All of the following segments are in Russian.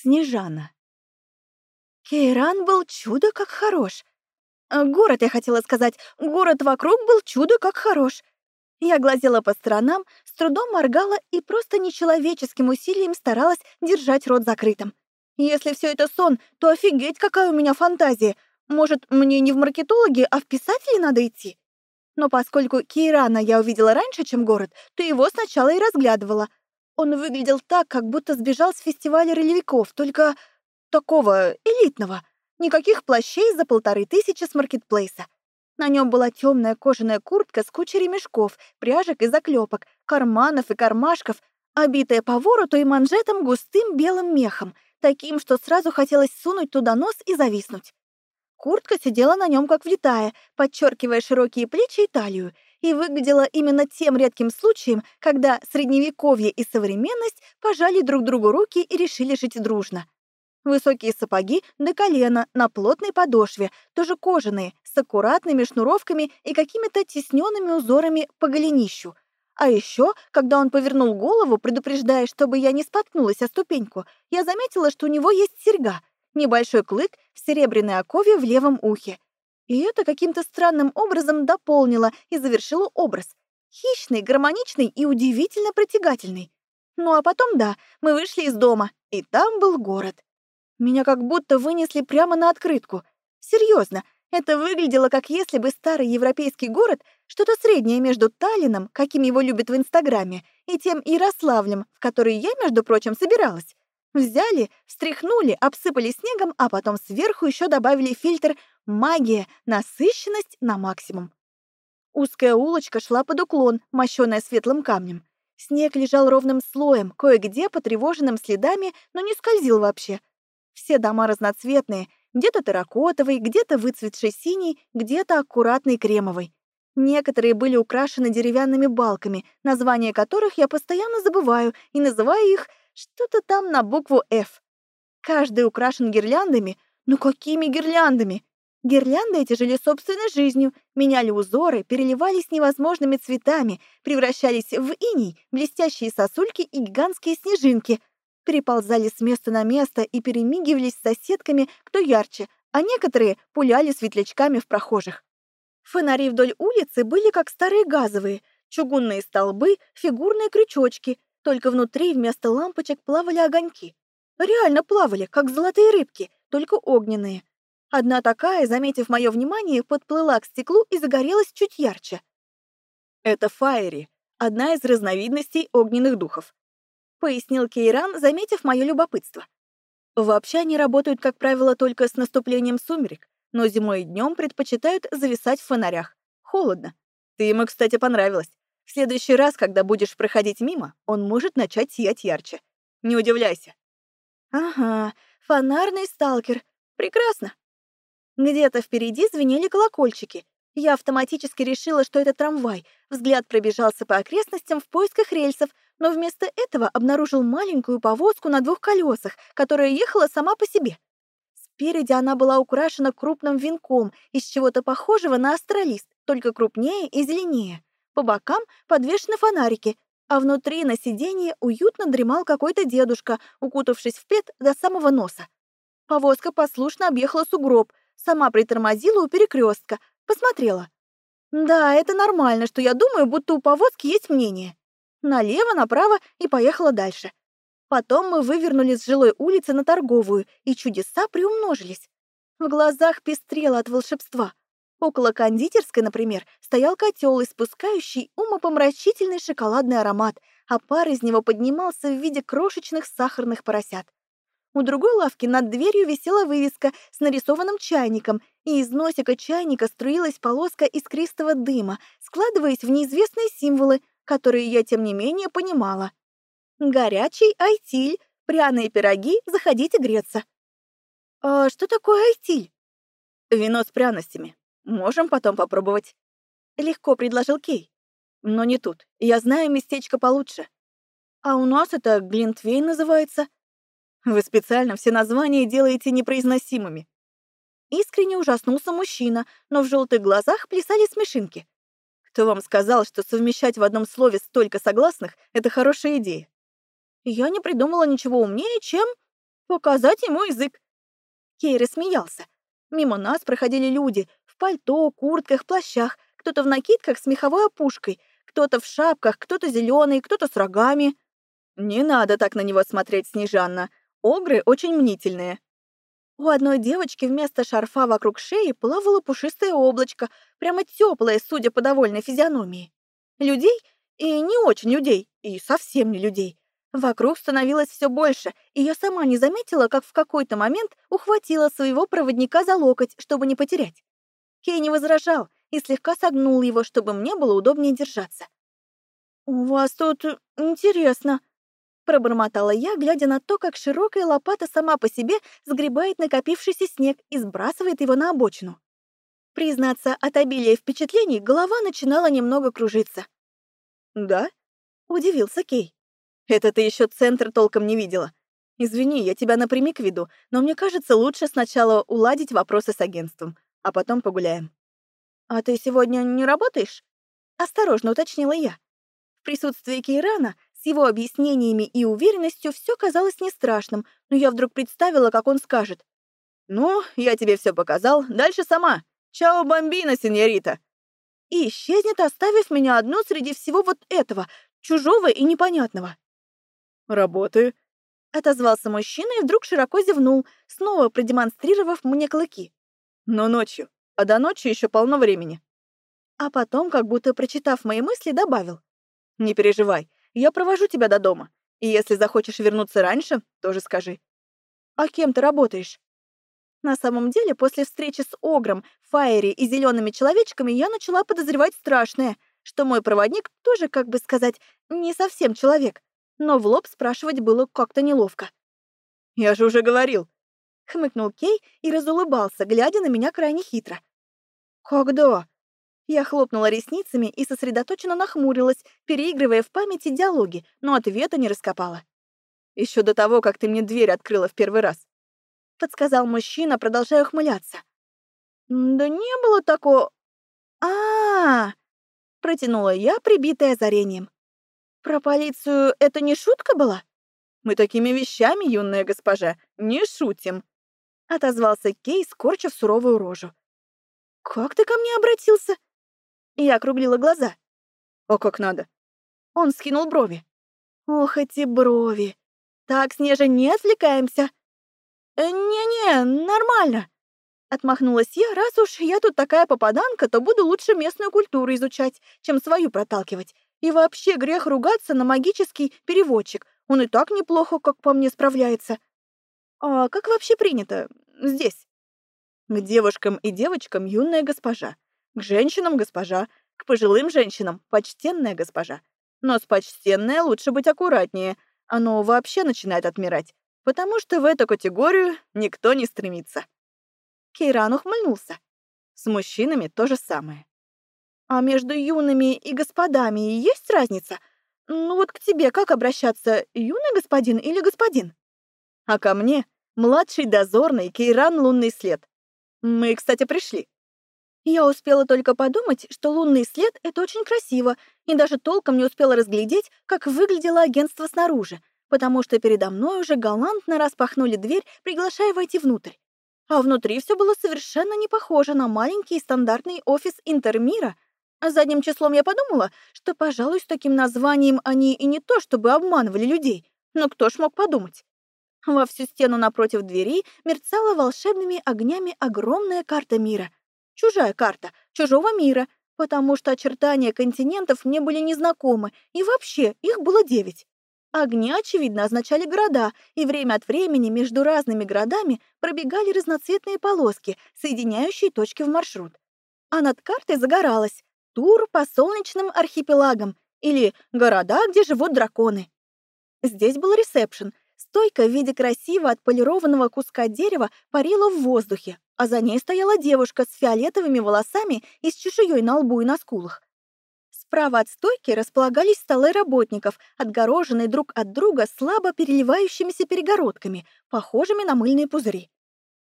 Снежана. Кейран был чудо как хорош. Э, город, я хотела сказать, город вокруг был чудо как хорош. Я глазела по сторонам, с трудом моргала и просто нечеловеческим усилием старалась держать рот закрытым. Если все это сон, то офигеть, какая у меня фантазия. Может, мне не в маркетологи, а в писатели надо идти? Но поскольку Кейрана я увидела раньше, чем город, то его сначала и разглядывала. Он выглядел так, как будто сбежал с фестиваля ролевиков, только такого элитного. Никаких плащей за полторы тысячи с маркетплейса. На нем была темная кожаная куртка с кучей ремешков, пряжек и заклепок, карманов и кармашков, обитая по вороту и манжетом густым белым мехом, таким, что сразу хотелось сунуть туда нос и зависнуть. Куртка сидела на нем как влитая, подчеркивая широкие плечи и талию, и выглядела именно тем редким случаем, когда средневековье и современность пожали друг другу руки и решили жить дружно. Высокие сапоги до колена, на плотной подошве, тоже кожаные, с аккуратными шнуровками и какими-то тесненными узорами по голенищу. А еще, когда он повернул голову, предупреждая, чтобы я не споткнулась о ступеньку, я заметила, что у него есть серьга, небольшой клык в серебряной окове в левом ухе. И это каким-то странным образом дополнило и завершило образ. Хищный, гармоничный и удивительно притягательный. Ну а потом, да, мы вышли из дома, и там был город. Меня как будто вынесли прямо на открытку. Серьезно, это выглядело как если бы старый европейский город, что-то среднее между Таллином, каким его любят в Инстаграме, и тем Ярославлем, в который я, между прочим, собиралась. Взяли, встряхнули, обсыпали снегом, а потом сверху еще добавили фильтр «Магия», насыщенность на максимум. Узкая улочка шла под уклон, мощенная светлым камнем. Снег лежал ровным слоем, кое-где потревоженным следами, но не скользил вообще. Все дома разноцветные, где-то терракотовый, где-то выцветший синий, где-то аккуратный кремовый. Некоторые были украшены деревянными балками, названия которых я постоянно забываю и называю их что-то там на букву «Ф». Каждый украшен гирляндами. Ну какими гирляндами? Гирлянды эти жили собственной жизнью, меняли узоры, переливались невозможными цветами, превращались в иней, блестящие сосульки и гигантские снежинки, переползали с места на место и перемигивались с соседками, кто ярче, а некоторые пуляли светлячками в прохожих. Фонари вдоль улицы были как старые газовые, чугунные столбы, фигурные крючочки, только внутри вместо лампочек плавали огоньки. Реально плавали, как золотые рыбки, только огненные. Одна такая, заметив мое внимание, подплыла к стеклу и загорелась чуть ярче. Это фаери, одна из разновидностей огненных духов, пояснил Кейран, заметив мое любопытство. Вообще они работают, как правило, только с наступлением сумерек, но зимой и днем предпочитают зависать в фонарях. Холодно. Ты ему, кстати, понравилась. В следующий раз, когда будешь проходить мимо, он может начать сиять ярче. Не удивляйся. Ага, фонарный сталкер. Прекрасно. Где-то впереди звенели колокольчики. Я автоматически решила, что это трамвай. Взгляд пробежался по окрестностям в поисках рельсов, но вместо этого обнаружил маленькую повозку на двух колесах, которая ехала сама по себе. Спереди она была украшена крупным венком из чего-то похожего на астролист, только крупнее и зеленее. По бокам подвешены фонарики, а внутри на сиденье уютно дремал какой-то дедушка, укутавшись в плед до самого носа. Повозка послушно объехала сугроб, сама притормозила у перекрестка, посмотрела. Да, это нормально, что я думаю, будто у повозки есть мнение. Налево, направо и поехала дальше. Потом мы вывернули с жилой улицы на торговую, и чудеса приумножились. В глазах пестрело от волшебства. Около кондитерской, например, стоял котел, испускающий умопомрачительный шоколадный аромат, а пар из него поднимался в виде крошечных сахарных поросят. У другой лавки над дверью висела вывеска с нарисованным чайником, и из носика чайника струилась полоска искристого дыма, складываясь в неизвестные символы, которые я, тем не менее, понимала. «Горячий айтиль, пряные пироги, заходите греться». «А что такое айтиль?» «Вино с пряностями», Можем потом попробовать. Легко предложил Кей. Но не тут. Я знаю местечко получше. А у нас это Глинтвейн называется. Вы специально все названия делаете непроизносимыми. Искренне ужаснулся мужчина, но в желтых глазах плясали смешинки. Кто вам сказал, что совмещать в одном слове столько согласных — это хорошая идея? Я не придумала ничего умнее, чем... Показать ему язык. Кей рассмеялся. Мимо нас проходили люди в пальто, куртках, плащах, кто-то в накидках с меховой опушкой, кто-то в шапках, кто-то зеленый, кто-то с рогами. Не надо так на него смотреть, Снежанна. Огры очень мнительные. У одной девочки вместо шарфа вокруг шеи плавало пушистое облачко, прямо теплое, судя по довольной физиономии. Людей и не очень людей, и совсем не людей. Вокруг становилось все больше, и я сама не заметила, как в какой-то момент ухватила своего проводника за локоть, чтобы не потерять. Кей не возражал и слегка согнул его, чтобы мне было удобнее держаться. «У вас тут интересно», Пробормотала я, глядя на то, как широкая лопата сама по себе сгребает накопившийся снег и сбрасывает его на обочину. Признаться, от обилия впечатлений голова начинала немного кружиться. «Да?» — удивился Кей. «Это ты еще центр толком не видела. Извини, я тебя напрямик веду, но мне кажется, лучше сначала уладить вопросы с агентством, а потом погуляем». «А ты сегодня не работаешь?» — осторожно уточнила я. В присутствии Кейрана с его объяснениями и уверенностью все казалось не страшным, но я вдруг представила, как он скажет. «Ну, я тебе все показал, дальше сама. Чао, бомбина, сеньорита!» И исчезнет, оставив меня одну среди всего вот этого, чужого и непонятного. «Работаю», — отозвался мужчина и вдруг широко зевнул, снова продемонстрировав мне клыки. «Но ночью, а до ночи еще полно времени». А потом, как будто прочитав мои мысли, добавил. «Не переживай, я провожу тебя до дома. И если захочешь вернуться раньше, тоже скажи. А кем ты работаешь? На самом деле, после встречи с Огром, Фаери и зелеными человечками я начала подозревать страшное, что мой проводник тоже, как бы сказать, не совсем человек. Но в лоб спрашивать было как-то неловко. «Я же уже говорил», — хмыкнул Кей и разулыбался, глядя на меня крайне хитро. «Когда?» Я хлопнула ресницами и сосредоточенно нахмурилась, переигрывая в памяти диалоги, но ответа не раскопала. Еще до того, как ты мне дверь открыла в первый раз. Подсказал мужчина, продолжая ухмыляться. Да не было такого... а, -а, -а Протянула я, прибитая озарением. Про полицию это не шутка была? Мы такими вещами, юная госпожа, не шутим. Отозвался Кей, скорчив суровую рожу. «Как ты ко мне обратился?» Я округлила глаза. «О, как надо!» Он скинул брови. «Ох, эти брови! Так, Снежа, не отвлекаемся!» «Э, «Не-не, нормально!» Отмахнулась я, раз уж я тут такая попаданка, то буду лучше местную культуру изучать, чем свою проталкивать. И вообще грех ругаться на магический переводчик. Он и так неплохо, как по мне, справляется. А как вообще принято здесь? К девушкам и девочкам юная госпожа. К женщинам госпожа, к пожилым женщинам почтенная госпожа. Но с почтенной лучше быть аккуратнее, оно вообще начинает отмирать, потому что в эту категорию никто не стремится. Кейран ухмыльнулся. С мужчинами то же самое. А между юными и господами есть разница? Ну вот к тебе как обращаться, юный господин или господин? А ко мне младший дозорный Кейран Лунный След. Мы, кстати, пришли. Я успела только подумать, что лунный след — это очень красиво, и даже толком не успела разглядеть, как выглядело агентство снаружи, потому что передо мной уже галантно распахнули дверь, приглашая войти внутрь. А внутри все было совершенно не похоже на маленький стандартный офис Интермира. А задним числом я подумала, что, пожалуй, с таким названием они и не то чтобы обманывали людей, но кто ж мог подумать? Во всю стену напротив двери мерцала волшебными огнями огромная карта мира — Чужая карта, чужого мира, потому что очертания континентов мне были незнакомы, и вообще их было девять. Огни, очевидно, означали города, и время от времени между разными городами пробегали разноцветные полоски, соединяющие точки в маршрут. А над картой загоралась тур по солнечным архипелагам или города, где живут драконы. Здесь был ресепшн. Стойка в виде красиво отполированного куска дерева парила в воздухе, а за ней стояла девушка с фиолетовыми волосами и с чешуей на лбу и на скулах. Справа от стойки располагались столы работников, отгороженные друг от друга слабо переливающимися перегородками, похожими на мыльные пузыри.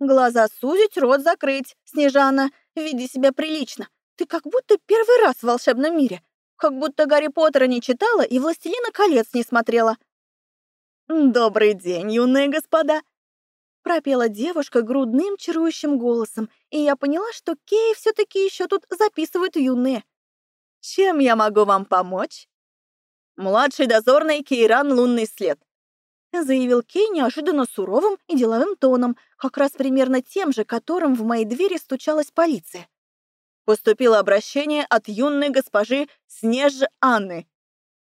«Глаза сузить, рот закрыть, Снежана, веди себя прилично. Ты как будто первый раз в волшебном мире, как будто Гарри Поттера не читала и «Властелина колец» не смотрела». «Добрый день, юные господа!» Пропела девушка грудным чарующим голосом, и я поняла, что Кей все таки еще тут записывают юные. «Чем я могу вам помочь?» «Младший дозорный Кейран Лунный след», заявил Кей неожиданно суровым и деловым тоном, как раз примерно тем же, которым в моей двери стучалась полиция. Поступило обращение от юной госпожи Снеж Анны.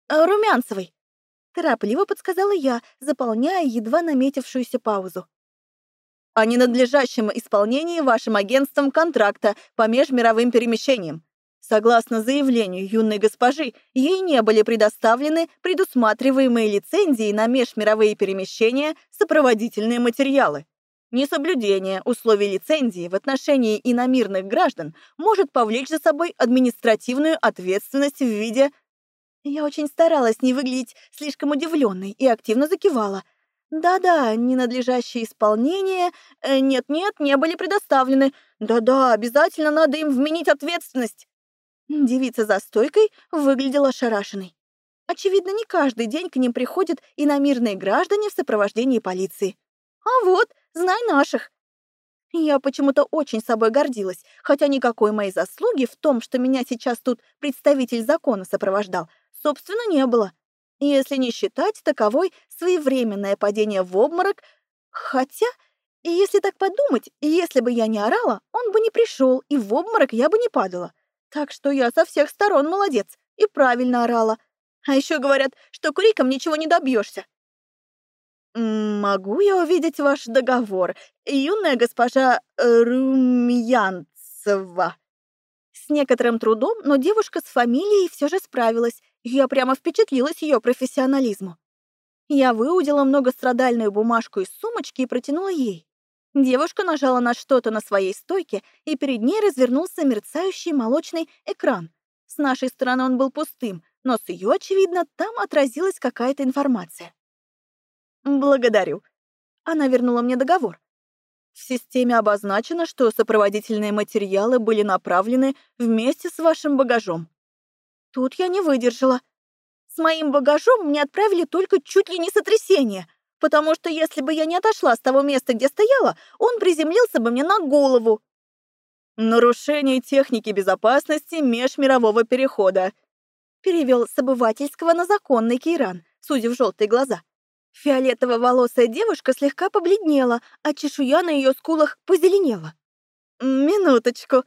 «Румянцевой», — торопливо подсказала я, заполняя едва наметившуюся паузу о ненадлежащем исполнении вашим агентством контракта по межмировым перемещениям. Согласно заявлению юной госпожи, ей не были предоставлены предусматриваемые лицензии на межмировые перемещения сопроводительные материалы. Несоблюдение условий лицензии в отношении иномирных граждан может повлечь за собой административную ответственность в виде... Я очень старалась не выглядеть слишком удивленной и активно закивала — да-да, ненадлежащее исполнение, э, нет-нет, не были предоставлены. Да-да, обязательно надо им вменить ответственность. Девица за стойкой выглядела ошарашенной. Очевидно, не каждый день к ним приходят иномирные граждане в сопровождении полиции. А вот, знай наших. Я почему-то очень собой гордилась, хотя никакой моей заслуги в том, что меня сейчас тут представитель закона сопровождал, собственно, не было если не считать таковой своевременное падение в обморок, хотя, если так подумать, если бы я не орала, он бы не пришел, и в обморок я бы не падала. Так что я со всех сторон молодец и правильно орала. А еще говорят, что криком ничего не добьешься. «Могу я увидеть ваш договор, юная госпожа Румянцева?» С некоторым трудом, но девушка с фамилией все же справилась я прямо впечатлилась ее профессионализму. Я выудила многострадальную бумажку из сумочки и протянула ей. Девушка нажала на что-то на своей стойке, и перед ней развернулся мерцающий молочный экран. С нашей стороны он был пустым, но с ее, очевидно, там отразилась какая-то информация. «Благодарю». Она вернула мне договор. В системе обозначено, что сопроводительные материалы были направлены вместе с вашим багажом. Тут я не выдержала. С моим багажом мне отправили только чуть ли не сотрясение, потому что если бы я не отошла с того места, где стояла, он приземлился бы мне на голову. «Нарушение техники безопасности межмирового перехода», перевел с обывательского на законный Кейран, судя в желтые глаза. Фиолетово-волосая девушка слегка побледнела, а чешуя на ее скулах позеленела. «Минуточку»,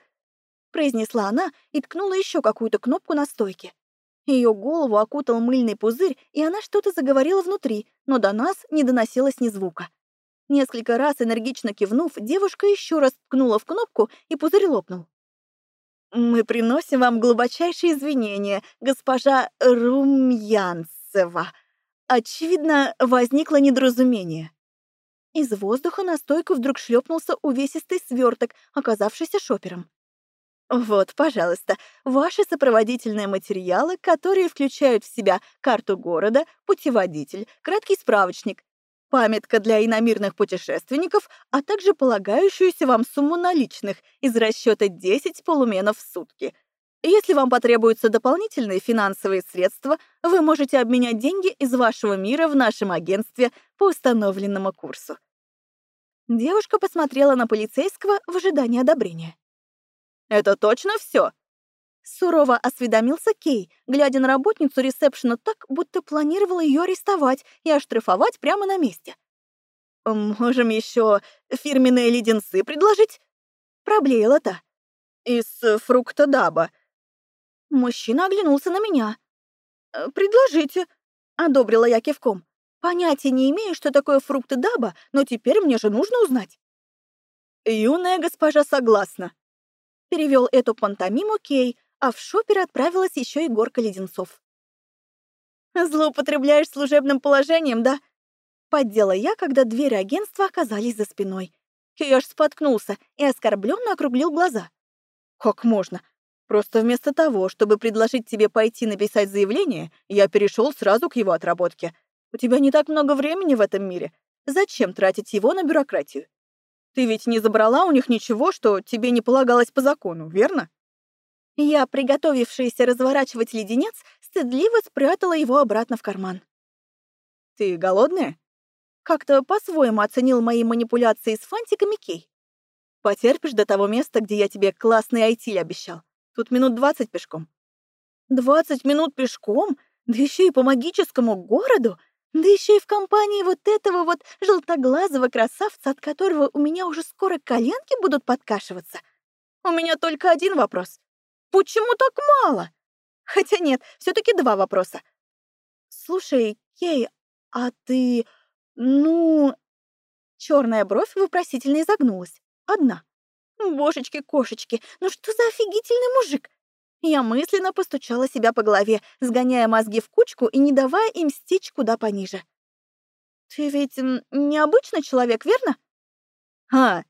произнесла она и ткнула еще какую-то кнопку на стойке. Ее голову окутал мыльный пузырь, и она что-то заговорила внутри, но до нас не доносилось ни звука. Несколько раз энергично кивнув, девушка еще раз ткнула в кнопку, и пузырь лопнул. «Мы приносим вам глубочайшие извинения, госпожа Румянцева. Очевидно, возникло недоразумение». Из воздуха на стойку вдруг шлепнулся увесистый сверток, оказавшийся шопером. Вот, пожалуйста, ваши сопроводительные материалы, которые включают в себя карту города, путеводитель, краткий справочник, памятка для иномирных путешественников, а также полагающуюся вам сумму наличных из расчета 10 полуменов в сутки. Если вам потребуются дополнительные финансовые средства, вы можете обменять деньги из вашего мира в нашем агентстве по установленному курсу. Девушка посмотрела на полицейского в ожидании одобрения. Это точно все? Сурово осведомился Кей, глядя на работницу ресепшена так, будто планировал ее арестовать и оштрафовать прямо на месте. «Можем еще фирменные леденцы предложить?» Проблеяла-то. «Из фрукта даба». Мужчина оглянулся на меня. «Э, «Предложите», — одобрила я кивком. «Понятия не имею, что такое фрукты даба, но теперь мне же нужно узнать». «Юная госпожа согласна», Перевел эту пантомиму Кей, а в шопер отправилась еще и горка леденцов. «Злоупотребляешь служебным положением, да?» Поддела я, когда двери агентства оказались за спиной. Кей аж споткнулся и оскорбленно округлил глаза. «Как можно? Просто вместо того, чтобы предложить тебе пойти написать заявление, я перешел сразу к его отработке. У тебя не так много времени в этом мире. Зачем тратить его на бюрократию? Ты ведь не забрала у них ничего, что тебе не полагалось по закону, верно? Я, приготовившаяся разворачивать леденец, стыдливо спрятала его обратно в карман. Ты голодная? Как-то по-своему оценил мои манипуляции с фантиками Кей. Потерпишь до того места, где я тебе классный айтиль обещал. Тут минут двадцать пешком. Двадцать минут пешком? Да еще и по магическому городу? Да еще и в компании вот этого вот желтоглазого красавца, от которого у меня уже скоро коленки будут подкашиваться. У меня только один вопрос. Почему так мало? Хотя нет, все таки два вопроса. Слушай, Кей, а ты... Ну... Черная бровь вопросительно изогнулась. Одна. Божечки-кошечки, ну что за офигительный мужик? Я мысленно постучала себя по голове, сгоняя мозги в кучку и не давая им стечь куда пониже. «Ты ведь необычный человек, верно?» «А!»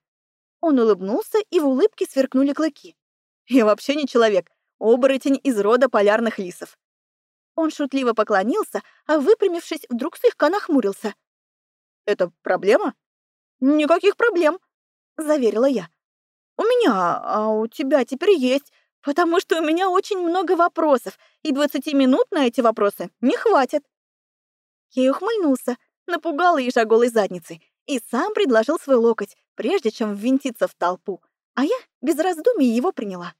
Он улыбнулся, и в улыбке сверкнули клыки. «Я вообще не человек, оборотень из рода полярных лисов». Он шутливо поклонился, а выпрямившись, вдруг слегка нахмурился. «Это проблема?» «Никаких проблем», — заверила я. «У меня, а у тебя теперь есть, потому что у меня очень много вопросов, и 20 минут на эти вопросы не хватит». Кей ухмыльнулся, напугал ежа голой задницей и сам предложил свой локоть, прежде чем ввинтиться в толпу, а я без раздумий его приняла.